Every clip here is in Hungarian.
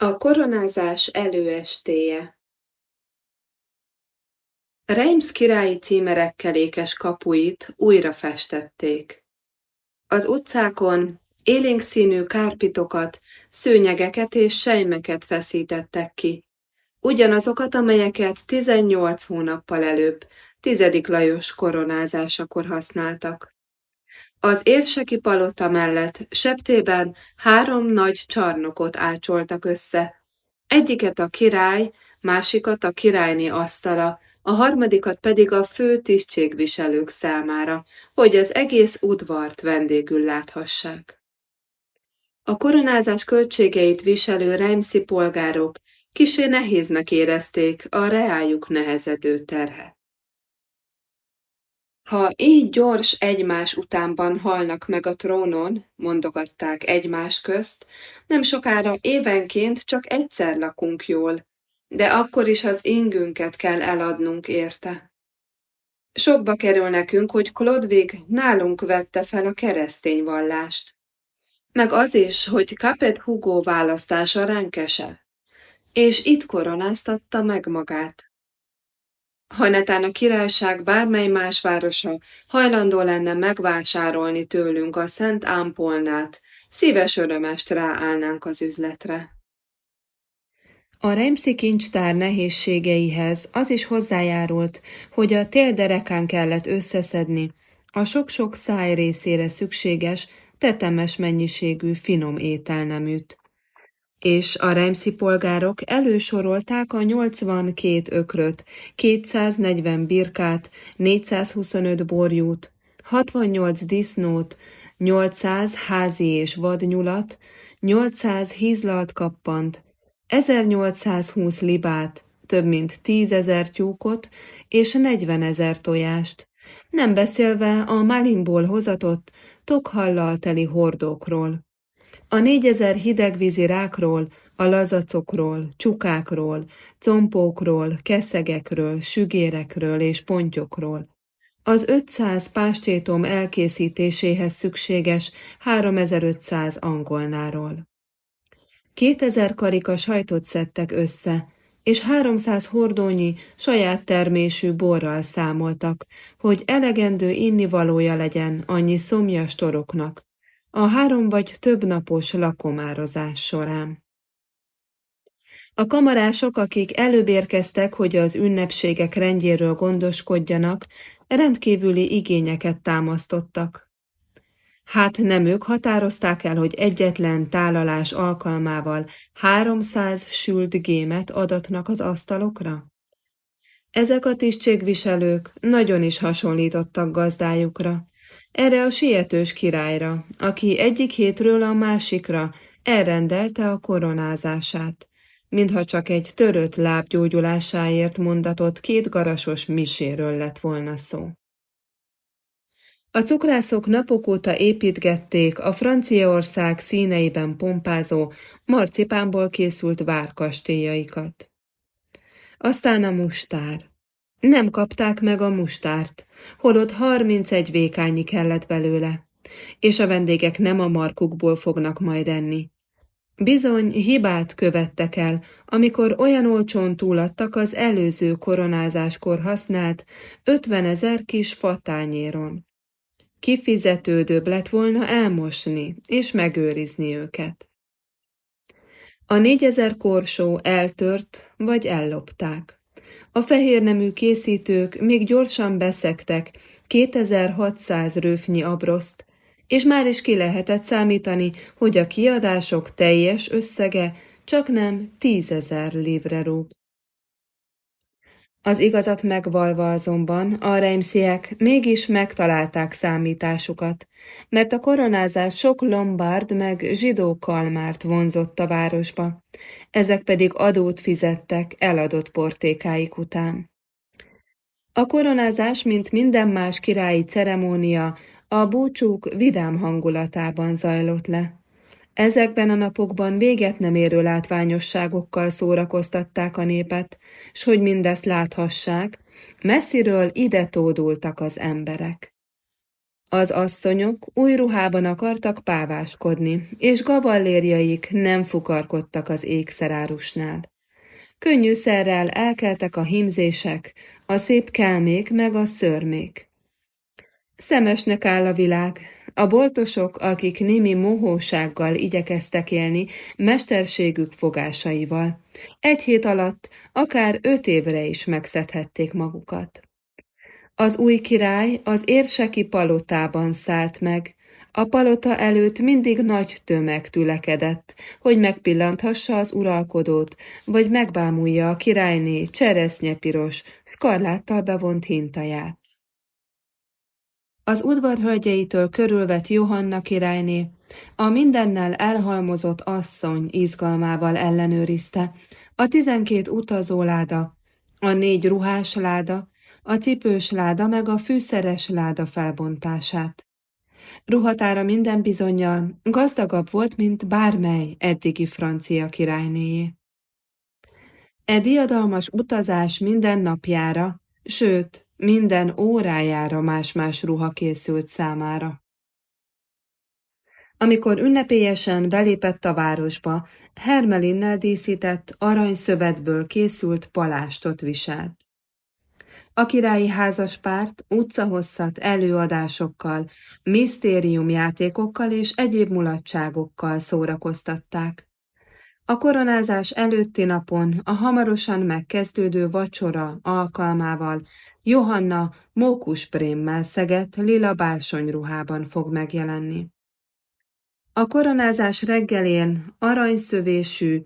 A koronázás előestéje Reims királyi címerekkel ékes kapuit újra festették. Az utcákon élénk színű kárpitokat, szőnyegeket és sejmeket feszítettek ki, ugyanazokat, amelyeket 18 hónappal előbb, tizedik Lajos koronázásakor használtak. Az érseki palota mellett septében három nagy csarnokot ácsoltak össze. Egyiket a király, másikat a királyné asztala, a harmadikat pedig a fő tisztségviselők számára, hogy az egész udvart vendégül láthassák. A koronázás költségeit viselő Reimszi polgárok kisé nehéznek érezték a reájuk nehezedő terhet. Ha így gyors egymás utánban halnak meg a trónon, mondogatták egymás közt, nem sokára évenként csak egyszer lakunk jól, de akkor is az ingünket kell eladnunk érte. Sokba kerül nekünk, hogy Klodvig nálunk vette fel a keresztény vallást. Meg az is, hogy Capet Hugo választása ránk és itt koronáztatta meg magát. Ha netán a királyság bármely más városa hajlandó lenne megvásárolni tőlünk a Szent Ámpolnát, szíves örömest ráállnánk az üzletre. A Remszi kincstár nehézségeihez az is hozzájárult, hogy a télderekán kellett összeszedni a sok-sok száj részére szükséges, tetemes mennyiségű finom ételneműt és a Reimszi polgárok elősorolták a 82 ökröt, 240 birkát, 425 borjút, 68 disznót, 800 házi és vadnyulat, 800 hízlalt kappant, 1820 libát, több mint 10 ezer tyúkot és 40 ezer tojást, nem beszélve a Malimból hozatott, tokhallal teli hordókról. A négyezer hidegvízi rákról, a lazacokról, csukákról, compókról, keszegekről, sügérekről és pontyokról. Az 500 pástétom elkészítéséhez szükséges 3500 angolnáról. 2000 karika sajtot szedtek össze, és 300 hordónyi saját termésű borral számoltak, hogy elegendő innivalója legyen annyi szomjas toroknak, a három vagy több napos lakomározás során. A kamarások, akik előbb érkeztek, hogy az ünnepségek rendjéről gondoskodjanak, rendkívüli igényeket támasztottak. Hát nem ők határozták el, hogy egyetlen tálalás alkalmával 300 sült gémet adatnak az asztalokra? Ezek a tisztségviselők nagyon is hasonlítottak gazdájukra, erre a sietős királyra, aki egyik hétről a másikra elrendelte a koronázását, mintha csak egy törött lábgyógyulásáért mondatott két garasos miséről lett volna szó. A cukrászok napok óta építgették a Franciaország színeiben pompázó, marcipánból készült várkastélyaikat. Aztán a mustár. Nem kapták meg a mustárt, holott harmincegy vékányi kellett belőle, és a vendégek nem a markukból fognak majd enni. Bizony hibát követtek el, amikor olyan olcsón túladtak az előző koronázáskor használt ötven ezer kis fatányéron. Kifizetődőbb lett volna elmosni és megőrizni őket. A négyezer korsó eltört vagy ellopták. A fehérnemű készítők még gyorsan beszektek 2600 röfnyi abroszt, és már is ki lehetett számítani, hogy a kiadások teljes összege csak nem tízezer livre rúg. Az igazat megvalva azonban a reimsziek mégis megtalálták számításukat, mert a koronázás sok lombard meg zsidó kalmárt vonzott a városba, ezek pedig adót fizettek eladott portékáik után. A koronázás, mint minden más királyi ceremónia, a búcsúk vidám hangulatában zajlott le. Ezekben a napokban véget nem érő látványosságokkal szórakoztatták a népet, s hogy mindezt láthassák, messziről ide tódultak az emberek. Az asszonyok új ruhában akartak páváskodni, és gaballérjaik nem fukarkodtak az ékszerárusnál. Könnyű szerrel elkeltek a himzések, a szép kelmék meg a szörmék. Szemesnek áll a világ, a boltosok, akik némi mohósággal igyekeztek élni, mesterségük fogásaival. Egy hét alatt akár öt évre is megszedhették magukat. Az új király az érseki palotában szállt meg, a palota előtt mindig nagy tömeg tülekedett, hogy megpillanthassa az uralkodót, vagy megbámulja a királyné cseresznyepiros, szkarláttal bevont hintaját. Az udvar körülvett Johanna királyné, a mindennel elhalmozott asszony izgalmával ellenőrizte a tizenkét utazóláda, a négy ruhás láda, a cipős láda meg a fűszeres láda felbontását. Ruhatára minden bizonyal gazdagabb volt, mint bármely eddigi francia királynéjé. E diadalmas utazás minden napjára, sőt, minden órájára más-más ruha készült számára. Amikor ünnepélyesen belépett a városba, Hermelinnel díszített aranyszövetből készült palástot viselt. A királyi házaspárt utcahosszat előadásokkal, misztériumjátékokkal és egyéb mulatságokkal szórakoztatták. A koronázás előtti napon a hamarosan megkezdődő vacsora alkalmával Johanna mókusprémmel szegett lila bársonyruhában fog megjelenni. A koronázás reggelén aranyszövésű,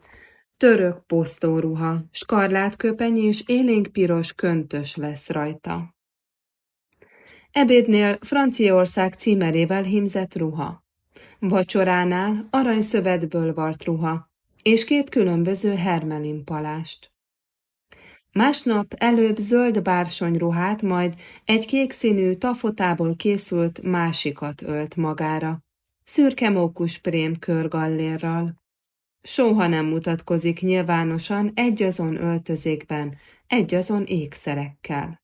török posztóruha, skarlátköpeny és élénkpiros köntös lesz rajta. Ebédnél Franciaország címerével hímzett ruha. Vacsoránál aranyszövetből vart ruha, és két különböző hermelin palást. Másnap előbb zöld bársonyruhát, majd egy kék színű tafotából készült másikat ölt magára, szürke mókus prém körgallérral. Soha nem mutatkozik nyilvánosan egyazon öltözékben, egyazon ékszerekkel.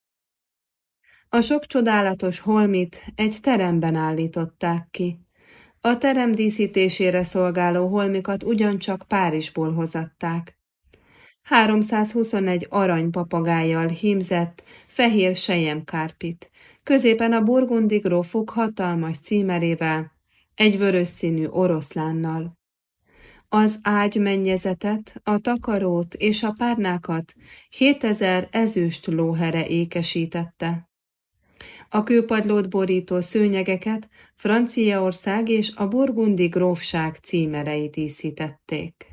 A sok csodálatos holmit egy teremben állították ki. A terem díszítésére szolgáló holmikat ugyancsak Párizsból hozatták. 321 aranypapagájjal hímzett fehér sejemkárpit, középen a burgundi grófok hatalmas címerével, egy vörös színű oroszlánnal. Az ágymennyezetet, a takarót és a párnákat 7000 ezüst lóhere ékesítette. A kőpadlót borító szőnyegeket Franciaország és a burgundi grófság címerei díszítették.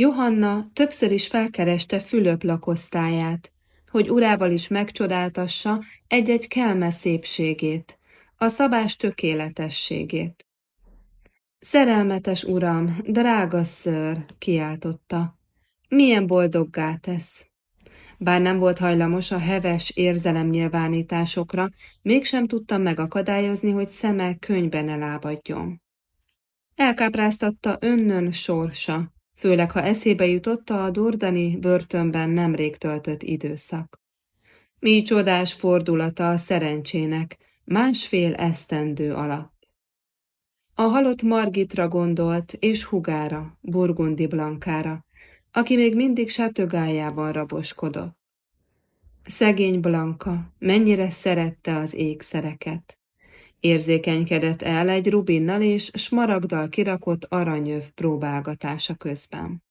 Johanna többször is felkereste Fülöp lakosztályát, hogy urával is megcsodáltassa egy-egy kelme szépségét, a szabás tökéletességét. Szerelmetes uram, drága ször, kiáltotta. Milyen boldoggá tesz. Bár nem volt hajlamos a heves érzelemnyilvánításokra, mégsem tudta megakadályozni, hogy szeme könyben elábadjon. Elkápráztatta önnön sorsa, főleg ha eszébe jutotta a Dordani börtönben nemrég töltött időszak. Mi csodás fordulata a szerencsének, másfél esztendő alatt. A halott Margitra gondolt, és Hugára, Burgundi Blankára, aki még mindig sátögájában raboskodott. Szegény Blanka mennyire szerette az ékszereket. Érzékenykedett el egy rubinnal és smaragdal kirakott aranyöv próbálgatása közben.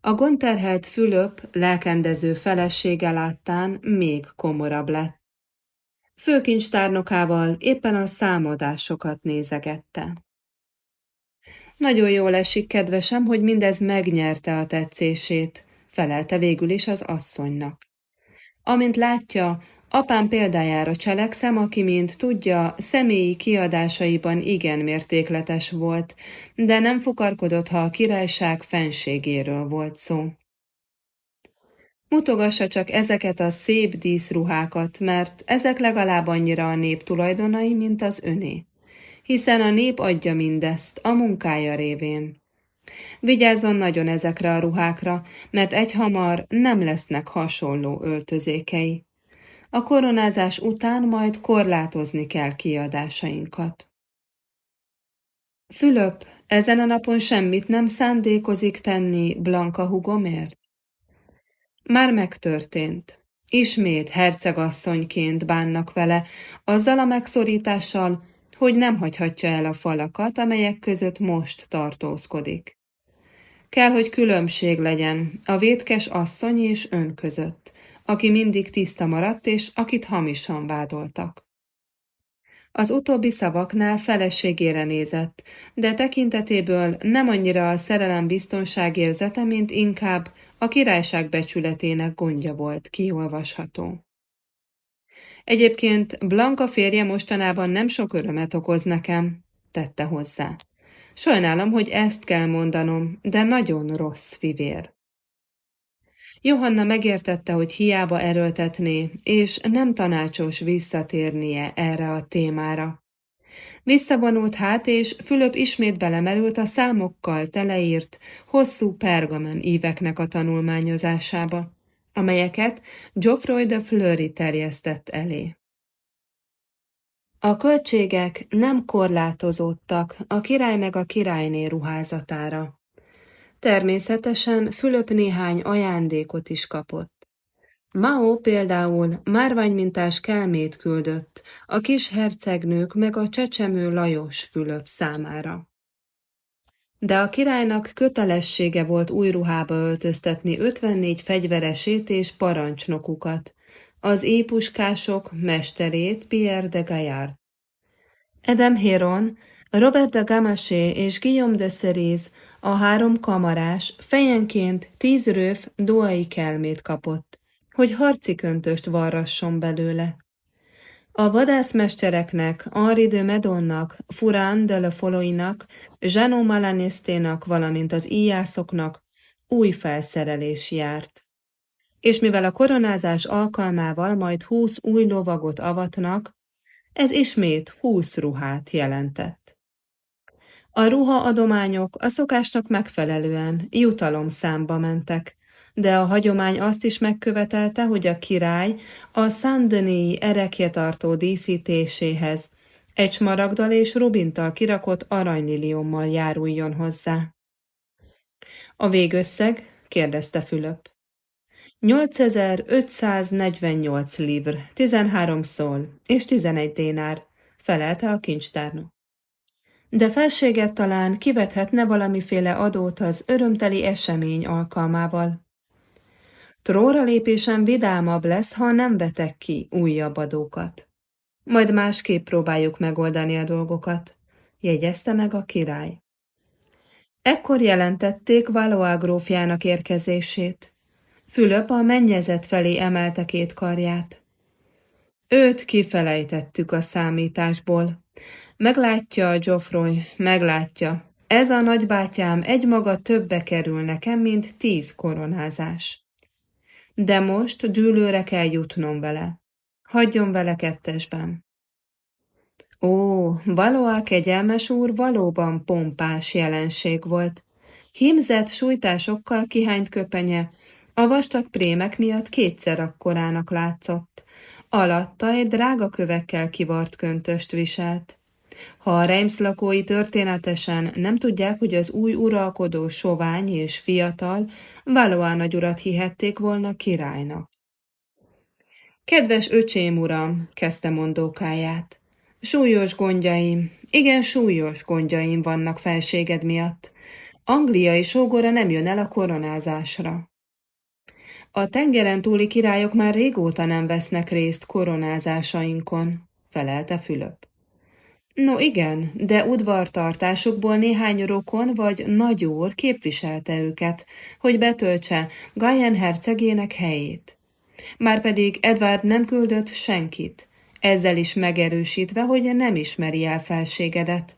A gonterhelt Fülöp lelkendező felesége láttán még komorabb lett. Főkincstárnokával éppen a számadásokat nézegette. Nagyon jól esik, kedvesem, hogy mindez megnyerte a tetszését, felelte végül is az asszonynak. Amint látja, Apám példájára cselekszem, aki, mint tudja, személyi kiadásaiban igen mértékletes volt, de nem fukarkodott, ha a királyság fenségéről volt szó. Mutogassa csak ezeket a szép díszruhákat, mert ezek legalább annyira a nép tulajdonai, mint az öné. Hiszen a nép adja mindezt, a munkája révén. Vigyázzon nagyon ezekre a ruhákra, mert egyhamar nem lesznek hasonló öltözékei. A koronázás után majd korlátozni kell kiadásainkat. Fülöp ezen a napon semmit nem szándékozik tenni Blanka hugomért? Már megtörtént. Ismét hercegasszonyként bánnak vele, azzal a megszorítással, hogy nem hagyhatja el a falakat, amelyek között most tartózkodik. Kell, hogy különbség legyen a vétkes asszony és ön között, aki mindig tiszta maradt, és akit hamisan vádoltak. Az utóbbi szavaknál feleségére nézett, de tekintetéből nem annyira a szerelem biztonságérzete, mint inkább a királyság becsületének gondja volt kiolvasható. Egyébként Blanka férje mostanában nem sok örömet okoz nekem, tette hozzá. Sajnálom, hogy ezt kell mondanom, de nagyon rossz fivér. Johanna megértette, hogy hiába erőltetné, és nem tanácsos visszatérnie erre a témára. Visszavonult hát, és Fülöp ismét belemerült a számokkal teleírt, hosszú pergamen íveknek a tanulmányozásába, amelyeket Geoffroy de Fleury terjesztett elé. A költségek nem korlátozódtak a király meg a királyné ruházatára. Természetesen Fülöp néhány ajándékot is kapott. Mao például márványmintás kelmét küldött a kis hercegnők meg a csecsemő Lajos Fülöp számára. De a királynak kötelessége volt új ruhába öltöztetni 54 fegyveresét és parancsnokukat, az épuskások mesterét Pierre de Gaillard. Edem Héron, Robert de Gamaché és Guillaume de Cerise a három kamarás fejenként tíz röv doai kelmét kapott, hogy harci köntöst varrasson belőle. A vadászmestereknek, Henri de Medonnak, Furán de Le Folloinak, Zsanó Malanészténak, valamint az íjászoknak új felszerelés járt. És mivel a koronázás alkalmával majd húsz új lovagot avatnak, ez ismét húsz ruhát jelentett. A ruhaadományok a szokásnak megfelelően jutalom számba mentek, de a hagyomány azt is megkövetelte, hogy a király a Saint-Denis erekjetartó díszítéséhez egy smaragdal és rubintal kirakott aranyliliommal járuljon hozzá. A végösszeg? kérdezte Fülöp. 8548 livr, 13 szól és 11 dénár, felelte a kincstárnok. De felséget talán kivethetne valamiféle adót az örömteli esemény alkalmával. Tróra lépésem vidámabb lesz, ha nem vetek ki újabb adókat. Majd másképp próbáljuk megoldani a dolgokat, jegyezte meg a király. Ekkor jelentették Valois grófjának érkezését. Fülöp a mennyezet felé emelte két karját. Őt kifelejtettük a számításból. Meglátja, Geoffroy, meglátja. Ez a nagybátyám egymaga többe kerül nekem, mint tíz koronázás. De most dűlőre kell jutnom vele. Hagyjon vele kettesben. Ó, valóá kegyelmes úr valóban pompás jelenség volt. Hímzett sújtásokkal kihányt köpenye, a vastag prémek miatt kétszer akkorának látszott. Alatta egy drága kövekkel kivart köntöst viselt. Ha a Reims lakói történetesen nem tudják, hogy az új uralkodó sovány és fiatal, Valois nagyurat hihették volna királynak. Kedves öcsém uram, kezdte mondókáját. Súlyos gondjaim, igen súlyos gondjaim vannak felséged miatt. Angliai sógora nem jön el a koronázásra. A tengeren túli királyok már régóta nem vesznek részt koronázásainkon, felelte Fülöp. No igen, de udvartartásukból néhány rokon vagy nagyúr képviselte őket, hogy betöltse Gajen hercegének helyét. Márpedig Edward nem küldött senkit, ezzel is megerősítve, hogy nem ismeri el felségedet.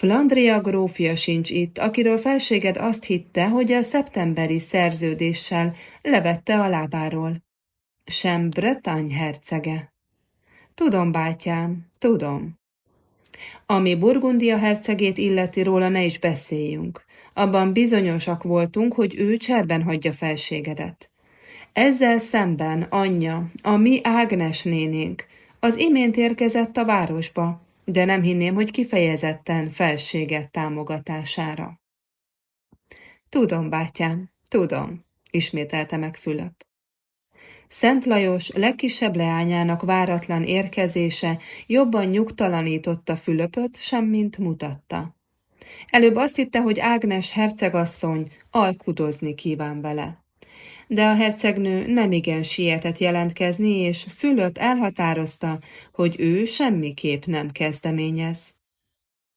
Flandria grófja sincs itt, akiről felséged azt hitte, hogy a szeptemberi szerződéssel levette a lábáról. Sem Bretagne hercege. Tudom, bátyám, tudom. Ami Burgundia hercegét illeti róla ne is beszéljünk. Abban bizonyosak voltunk, hogy ő cserben hagyja felségedet. Ezzel szemben anyja, a mi Ágnes nénénk, az imént érkezett a városba, de nem hinném, hogy kifejezetten felséget támogatására. Tudom, bátyám, tudom, ismételte meg Fülöp. Szent Lajos legkisebb leányának váratlan érkezése jobban nyugtalanította Fülöpöt, semmint mutatta. Előbb azt hitte, hogy Ágnes hercegasszony alkudozni kíván vele. De a hercegnő nemigen sietett jelentkezni, és Fülöp elhatározta, hogy ő semmiképp nem kezdeményez.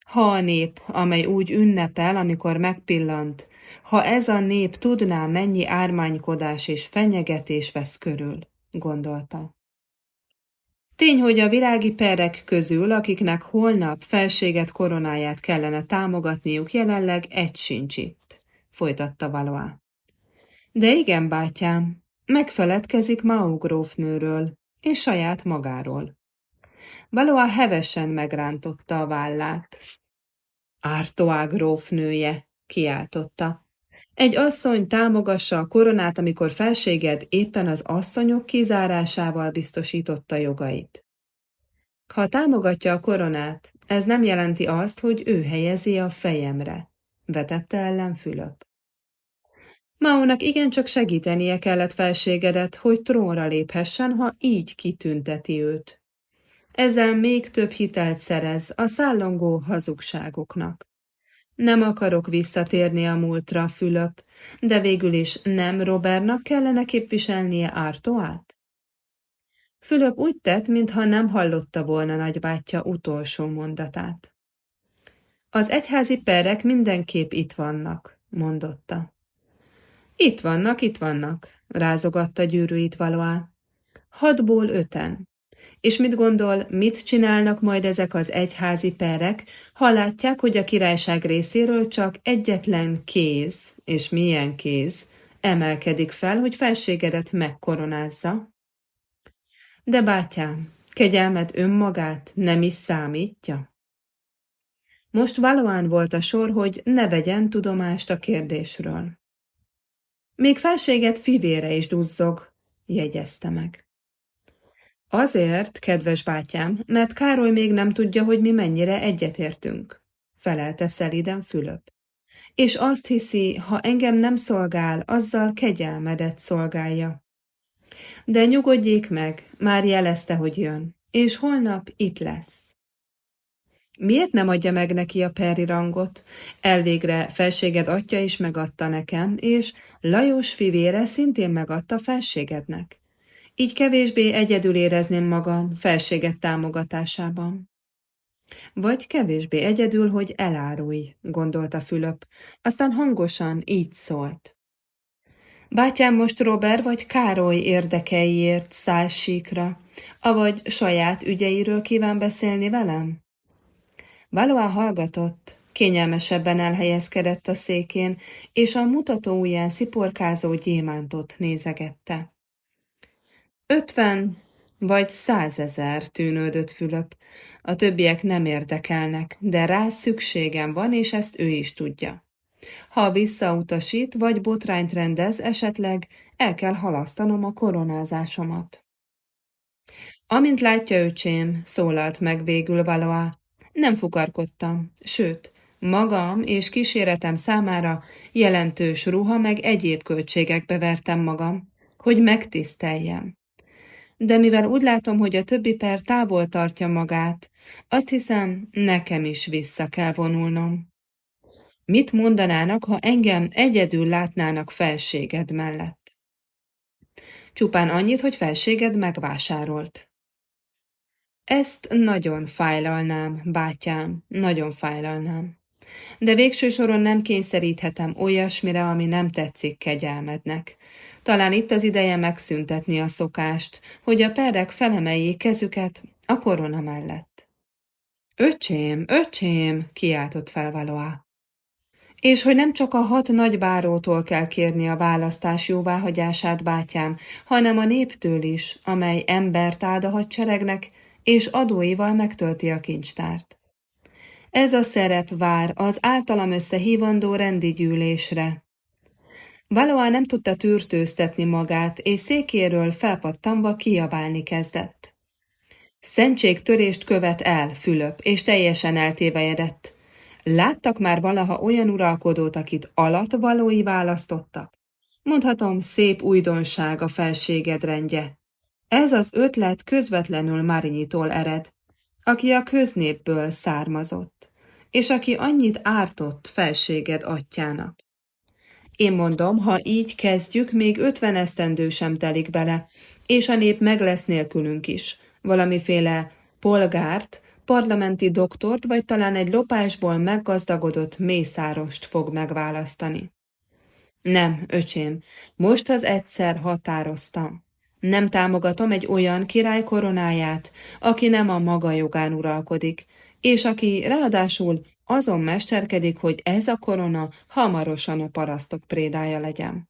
Ha a nép, amely úgy ünnepel, amikor megpillant, ha ez a nép tudná, mennyi ármánykodás és fenyegetés vesz körül, gondolta. Tény, hogy a világi perek közül, akiknek holnap felséget koronáját kellene támogatniuk, jelenleg egy sincs itt, folytatta Valois. De igen, bátyám, megfeledkezik Mao grófnőről, és saját magáról. Valois hevesen megrántotta a vállát. Ártoá grófnője, kiáltotta. Egy asszony támogassa a koronát, amikor felséged éppen az asszonyok kizárásával biztosította jogait. Ha támogatja a koronát, ez nem jelenti azt, hogy ő helyezi a fejemre, vetette ellen Fülöp. Maónak igencsak segítenie kellett felségedet, hogy trónra léphessen, ha így kitünteti őt. Ezzel még több hitelt szerez a szállongó hazugságoknak. Nem akarok visszatérni a múltra, Fülöp, de végül is nem Robertnak kellene képviselnie Ártoát? Fülöp úgy tett, mintha nem hallotta volna nagybátyja utolsó mondatát. Az egyházi perek mindenképp itt vannak, mondotta. Itt vannak, itt vannak, rázogatta gyűrűit valóá. Hatból öten. És mit gondol, mit csinálnak majd ezek az egyházi perek, ha látják, hogy a királyság részéről csak egyetlen kéz, és milyen kéz, emelkedik fel, hogy felségedet megkoronázza? De bátyám, kegyelmed önmagát nem is számítja? Most valóan volt a sor, hogy ne vegyen tudomást a kérdésről. Még felséget fivére is duzzog, jegyezte meg. Azért, kedves bátyám, mert Károly még nem tudja, hogy mi mennyire egyetértünk, felelte szeliden Fülöp. És azt hiszi, ha engem nem szolgál, azzal kegyelmedet szolgálja. De nyugodjék meg, már jelezte, hogy jön, és holnap itt lesz. Miért nem adja meg neki a peri rangot? Elvégre felséged atya is megadta nekem, és Lajos fivére szintén megadta felségednek. Így kevésbé egyedül érezném magam felséget támogatásában. Vagy kevésbé egyedül, hogy elárulj, gondolta Fülöp, aztán hangosan így szólt. Bátyám most Robert vagy Károly érdekeiért száll síkra, avagy saját ügyeiről kíván beszélni velem? Valois hallgatott, kényelmesebben elhelyezkedett a székén, és a mutató ujján sziporkázó gyémántot nézegette. Ötven vagy százezer tűnődött Fülöp. A többiek nem érdekelnek, de rá szükségem van, és ezt ő is tudja. Ha visszautasít, vagy botrányt rendez, esetleg el kell halasztanom a koronázásomat. Amint látja öcsém, szólalt meg végül Valois, nem fukarkodtam, sőt, magam és kíséretem számára jelentős ruha meg egyéb költségekbe vertem magam, hogy megtiszteljem de mivel úgy látom, hogy a többi per távol tartja magát, azt hiszem, nekem is vissza kell vonulnom. Mit mondanának, ha engem egyedül látnának felséged mellett? Csupán annyit, hogy felséged megvásárolt. Ezt nagyon fájlalnám, bátyám, nagyon fájlalnám. De végső soron nem kényszeríthetem olyasmire, ami nem tetszik kegyelmednek. Talán itt az ideje megszüntetni a szokást, hogy a perek felemeljék kezüket a korona mellett. Öcsém, öcsém, kiáltott fel Valois. És hogy nem csak a hat nagybárótól kell kérni a választás jóváhagyását, bátyám, hanem a néptől is, amely embert áld a hadseregnek, és adóival megtölti a kincstárt. Ez a szerep vár az általam összehívandó rendi gyűlésre, Valóan nem tudta tűrtőztetni magát, és székéről felpattanva kiabálni kezdett. Szentségtörést követ el, Fülöp, és teljesen eltévejedett. Láttak már valaha olyan uralkodót, akit alatvalói választottak? Mondhatom, szép újdonság a felséged rendje. Ez az ötlet közvetlenül Marinyitól ered, aki a köznépből származott, és aki annyit ártott felséged atyának. Én mondom, ha így kezdjük, még ötven esztendő sem telik bele, és a nép meg lesz nélkülünk is. Valamiféle polgárt, parlamenti doktort, vagy talán egy lopásból meggazdagodott mészárost fog megválasztani. Nem, öcsém, most az egyszer határoztam. Nem támogatom egy olyan király koronáját, aki nem a maga jogán uralkodik, és aki ráadásul azon mesterkedik, hogy ez a korona hamarosan a parasztok prédája legyen.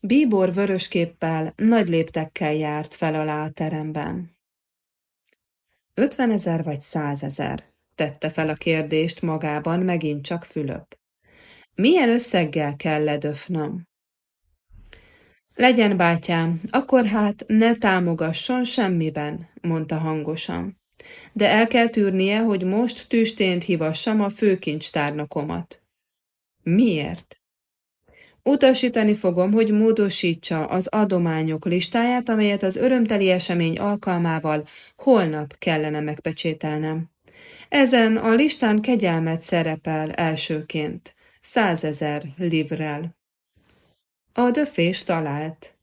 Bíbor vörösképpel, nagy léptekkel járt fel alá a teremben. Ötvenezer vagy százezer? tette fel a kérdést magában megint csak Fülöp. Milyen összeggel kell ledöfnöm? Legyen, bátyám, akkor hát ne támogasson semmiben, mondta hangosan. De el kell tűrnie, hogy most tüstént hivassam a főkincstárnokomat. Miért? Utasítani fogom, hogy módosítsa az adományok listáját, amelyet az örömteli esemény alkalmával holnap kellene megpecsételnem. Ezen a listán kegyelmet szerepel elsőként, százezer livrel. A döfés talált.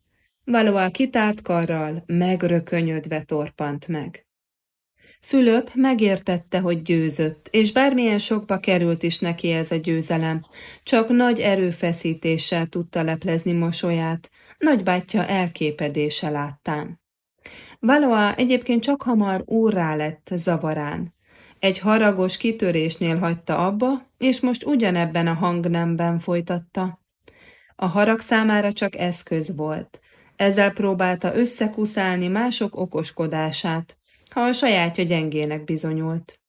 Valóá kitárt karral, megrökönyödve torpant meg. Fülöp megértette, hogy győzött, és bármilyen sokba került is neki ez a győzelem, csak nagy erőfeszítéssel tudta leplezni mosolyát, nagybátyja elképedése láttán. Valoa egyébként csak hamar úrrá lett zavarán. Egy haragos kitörésnél hagyta abba, és most ugyanebben a hangnemben folytatta. A harag számára csak eszköz volt. Ezzel próbálta összekuszálni mások okoskodását, ha a sajátja gyengének bizonyult.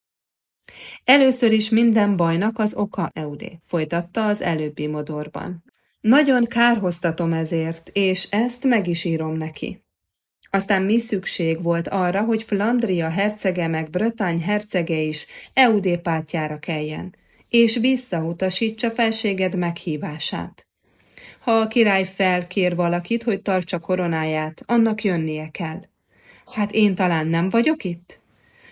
Először is minden bajnak az oka Eudé, folytatta az előbbi modorban. Nagyon kárhoztatom ezért, és ezt meg is írom neki. Aztán mi szükség volt arra, hogy Flandria hercege meg Bretagne hercege is Eudé pártjára keljen, és visszautasítsa felséged meghívását. Ha a király felkér valakit, hogy tartsa koronáját, annak jönnie kell. Hát én talán nem vagyok itt?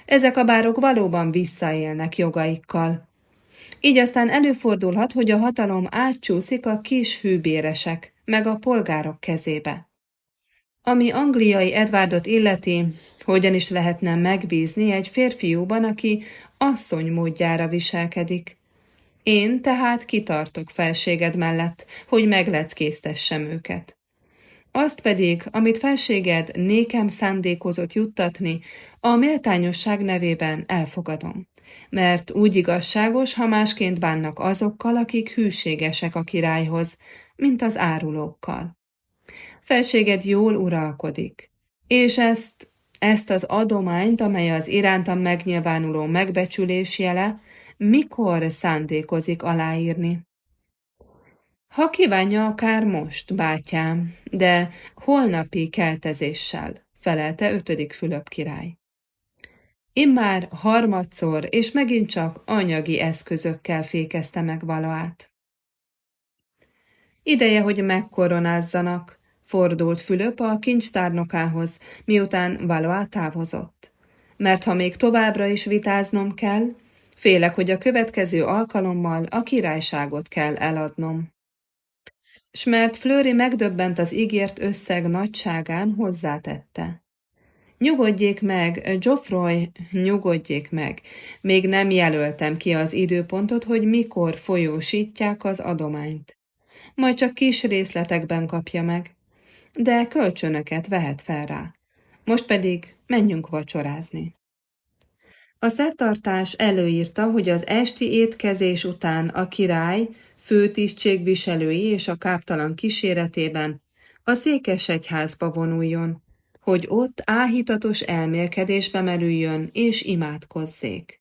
Ezek a bárok valóban visszaélnek jogaikkal. Így aztán előfordulhat, hogy a hatalom átcsúszik a kis hűbéresek, meg a polgárok kezébe. Ami angliai Edwardot illeti, hogyan is lehetne megbízni egy férfiúban, aki asszony módjára viselkedik. Én tehát kitartok felséged mellett, hogy megleckésztessem őket. Azt pedig, amit felséged nékem szándékozott juttatni, a méltányosság nevében elfogadom, mert úgy igazságos, ha másként bánnak azokkal, akik hűségesek a királyhoz, mint az árulókkal. Felséged jól uralkodik, és ezt, ezt az adományt, amely az irántam megnyilvánuló megbecsülés jele, mikor szándékozik aláírni? Ha kívánja, akár most, bátyám, de holnapi keltezéssel, felelte ötödik Fülöp király. Immár harmadszor, és megint csak anyagi eszközökkel fékezte meg Valaát. Ideje, hogy megkoronázzanak, fordult Fülöp a kincstárnokához, miután Valoá távozott. Mert ha még továbbra is vitáznom kell, félek, hogy a következő alkalommal a királyságot kell eladnom s mert Flőri megdöbbent az ígért összeg nagyságán, hozzátette. Nyugodjék meg, Geoffroy, nyugodjék meg. Még nem jelöltem ki az időpontot, hogy mikor folyósítják az adományt. Majd csak kis részletekben kapja meg. De kölcsönöket vehet fel rá. Most pedig menjünk vacsorázni. A szertartás előírta, hogy az esti étkezés után a király főtisztségviselői és a káptalan kíséretében a székesegyházba vonuljon, hogy ott áhítatos elmélkedésbe merüljön és imádkozzék.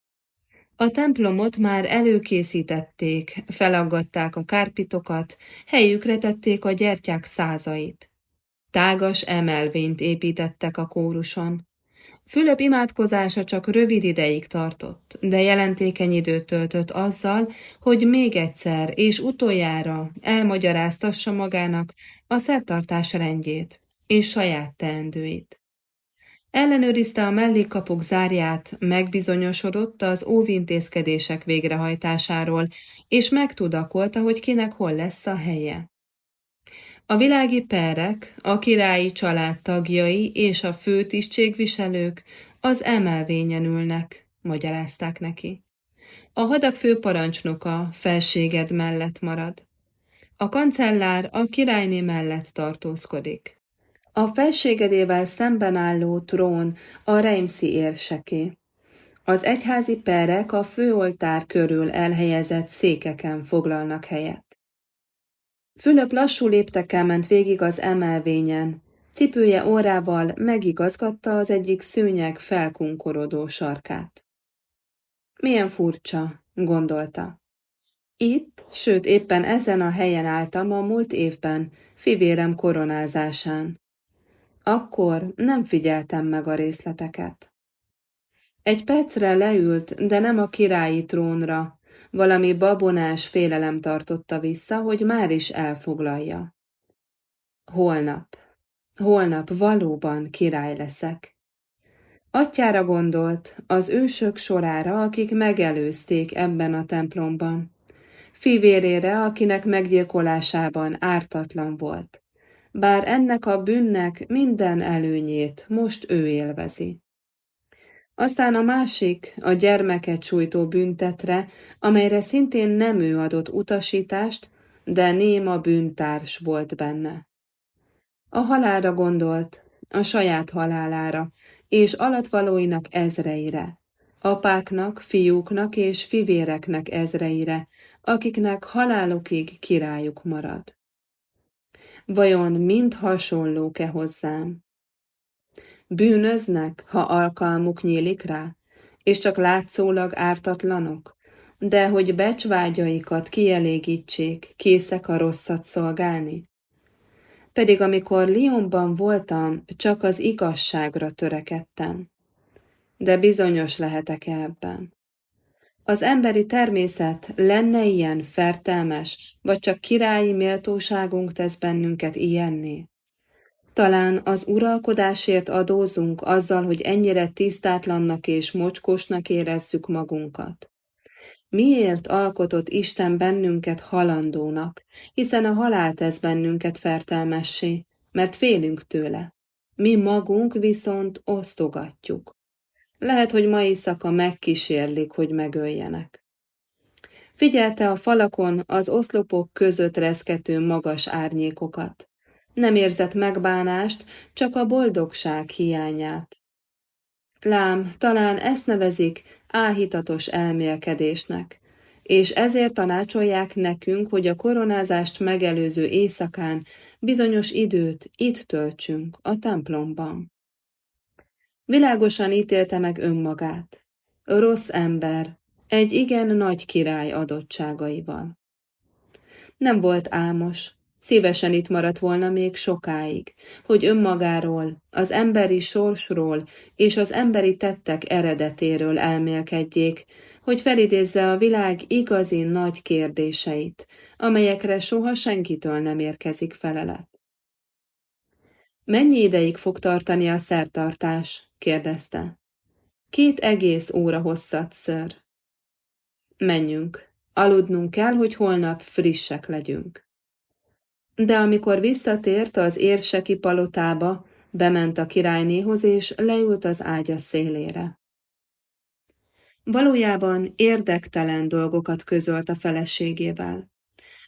A templomot már előkészítették, felaggatták a kárpitokat, helyükre tették a gyertyák százait. Tágas emelvényt építettek a kóruson. Fülöp imádkozása csak rövid ideig tartott, de jelentékeny időt töltött azzal, hogy még egyszer és utoljára elmagyaráztassa magának a szertartás rendjét és saját teendőit. Ellenőrizte a mellékkapuk zárját, megbizonyosodott az óvintézkedések végrehajtásáról, és megtudakolta, hogy kinek hol lesz a helye. A világi perek, a királyi család tagjai és a főtisztségviselők az emelvényen ülnek, magyarázták neki. A hadak főparancsnoka felséged mellett marad. A kancellár a királyné mellett tartózkodik. A felségedével szemben álló trón a Reimszi érseké. Az egyházi perek a főoltár körül elhelyezett székeken foglalnak helyet. Fülöp lassú léptekkel ment végig az emelvényen, cipője órával megigazgatta az egyik szőnyeg felkunkorodó sarkát. Milyen furcsa, gondolta. Itt, sőt éppen ezen a helyen álltam a múlt évben, fivérem koronázásán. Akkor nem figyeltem meg a részleteket. Egy percre leült, de nem a királyi trónra, valami babonás félelem tartotta vissza, hogy már is elfoglalja. Holnap, holnap valóban király leszek. Atyára gondolt, az ősök sorára, akik megelőzték ebben a templomban, fivérére, akinek meggyilkolásában ártatlan volt bár ennek a bűnnek minden előnyét most ő élvezi. Aztán a másik, a gyermeket sújtó büntetre, amelyre szintén nem ő adott utasítást, de néma bűntárs volt benne. A halálra gondolt, a saját halálára, és alatvalóinak ezreire, apáknak, fiúknak és fivéreknek ezreire, akiknek halálokig királyuk marad. Vajon mind hasonlók-e hozzám? Bűnöznek, ha alkalmuk nyílik rá, és csak látszólag ártatlanok, de hogy becsvágyaikat kielégítsék, készek a rosszat szolgálni? Pedig amikor Lyonban voltam, csak az igazságra törekedtem. De bizonyos lehetek -e ebben. Az emberi természet lenne ilyen fertelmes, vagy csak királyi méltóságunk tesz bennünket ilyenné? Talán az uralkodásért adózunk azzal, hogy ennyire tisztátlannak és mocskosnak érezzük magunkat. Miért alkotott Isten bennünket halandónak, hiszen a halál tesz bennünket fertelmessé, mert félünk tőle. Mi magunk viszont osztogatjuk. Lehet, hogy ma éjszaka megkísérlik, hogy megöljenek. Figyelte a falakon az oszlopok között reszkető magas árnyékokat. Nem érzett megbánást, csak a boldogság hiányát. Lám, talán ezt nevezik áhítatos elmélkedésnek, és ezért tanácsolják nekünk, hogy a koronázást megelőző éjszakán bizonyos időt itt töltsünk, a templomban. Világosan ítélte meg önmagát. Rossz ember, egy igen nagy király adottságaival. Nem volt álmos, szívesen itt maradt volna még sokáig, hogy önmagáról, az emberi sorsról és az emberi tettek eredetéről elmélkedjék, hogy felidézze a világ igazi nagy kérdéseit, amelyekre soha senkitől nem érkezik felelet. Mennyi ideig fog tartani a szertartás? kérdezte. Két egész óra hosszat, ször. Menjünk. Aludnunk kell, hogy holnap frissek legyünk. De amikor visszatért az érseki palotába, bement a királynéhoz, és leült az ágya szélére. Valójában érdektelen dolgokat közölt a feleségével.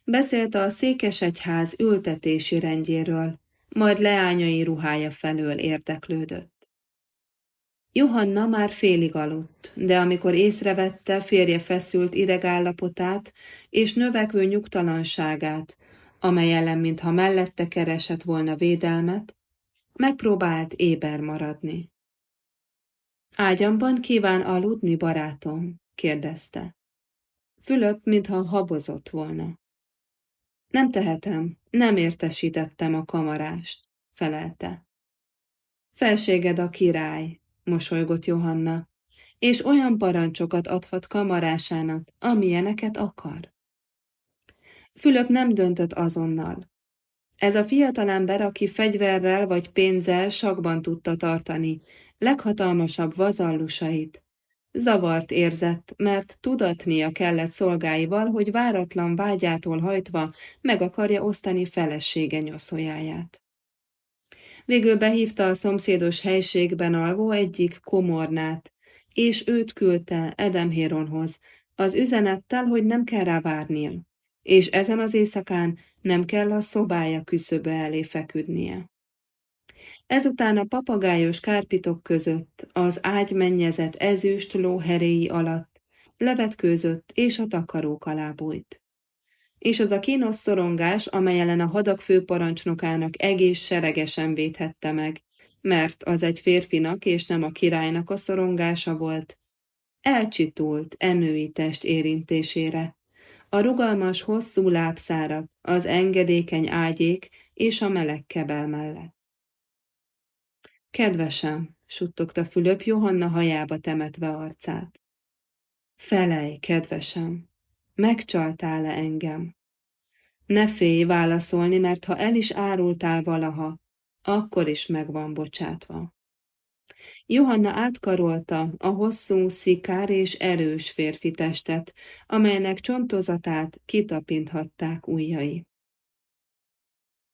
Beszélt a székesegyház ültetési rendjéről, majd leányai ruhája felől érdeklődött. Johanna már félig aludt, de amikor észrevette férje feszült idegállapotát és növekvő nyugtalanságát, amely ellen mintha mellette keresett volna védelmet, megpróbált éber maradni. Ágyamban kíván aludni, barátom, kérdezte. Fülöp, mintha habozott volna. Nem tehetem, nem értesítettem a kamarást, felelte. Felséged a király, mosolygott Johanna, és olyan parancsokat adhat kamarásának, amilyeneket akar. Fülöp nem döntött azonnal. Ez a fiatalember, aki fegyverrel vagy pénzzel sakban tudta tartani leghatalmasabb vazallusait, zavart érzett, mert tudatnia kellett szolgáival, hogy váratlan vágyától hajtva meg akarja osztani felesége nyoszójáját. Végül behívta a szomszédos helységben alvó egyik komornát, és őt küldte Edemhéronhoz, az üzenettel, hogy nem kell rá várnia, és ezen az éjszakán nem kell a szobája küszöbe elé feküdnie. Ezután a papagájos kárpitok között, az ágymennyezet ezüst lóheréi alatt, levetkőzött és a takarók alá bújt. És az a kínos szorongás, amely ellen a hadak főparancsnokának egész seregesen védhette meg, mert az egy férfinak és nem a királynak a szorongása volt, elcsitult enői test érintésére. A rugalmas, hosszú lábszárak, az engedékeny ágyék és a meleg kebel mellett. Kedvesem, suttogta Fülöp Johanna hajába temetve arcát. Felej, kedvesem, megcsaltál-e engem? Ne félj válaszolni, mert ha el is árultál valaha, akkor is meg van bocsátva. Johanna átkarolta a hosszú, szikár és erős férfi testet, amelynek csontozatát kitapinthatták ujjai.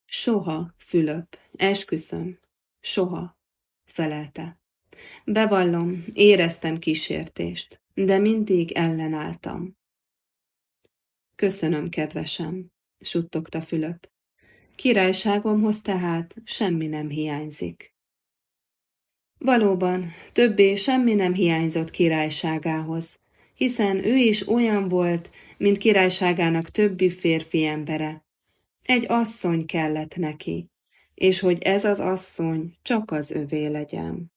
Soha, Fülöp, esküszöm, soha, felelte. Bevallom, éreztem kísértést, de mindig ellenálltam. Köszönöm, kedvesem, suttogta Fülöp. Királyságomhoz tehát semmi nem hiányzik. Valóban, többé semmi nem hiányzott királyságához, hiszen ő is olyan volt, mint királyságának többi férfi embere. Egy asszony kellett neki, és hogy ez az asszony csak az övé legyen.